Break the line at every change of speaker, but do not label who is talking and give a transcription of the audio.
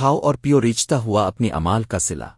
کھاؤ اور پیو ریچتا ہوا اپنی امال کا سلا۔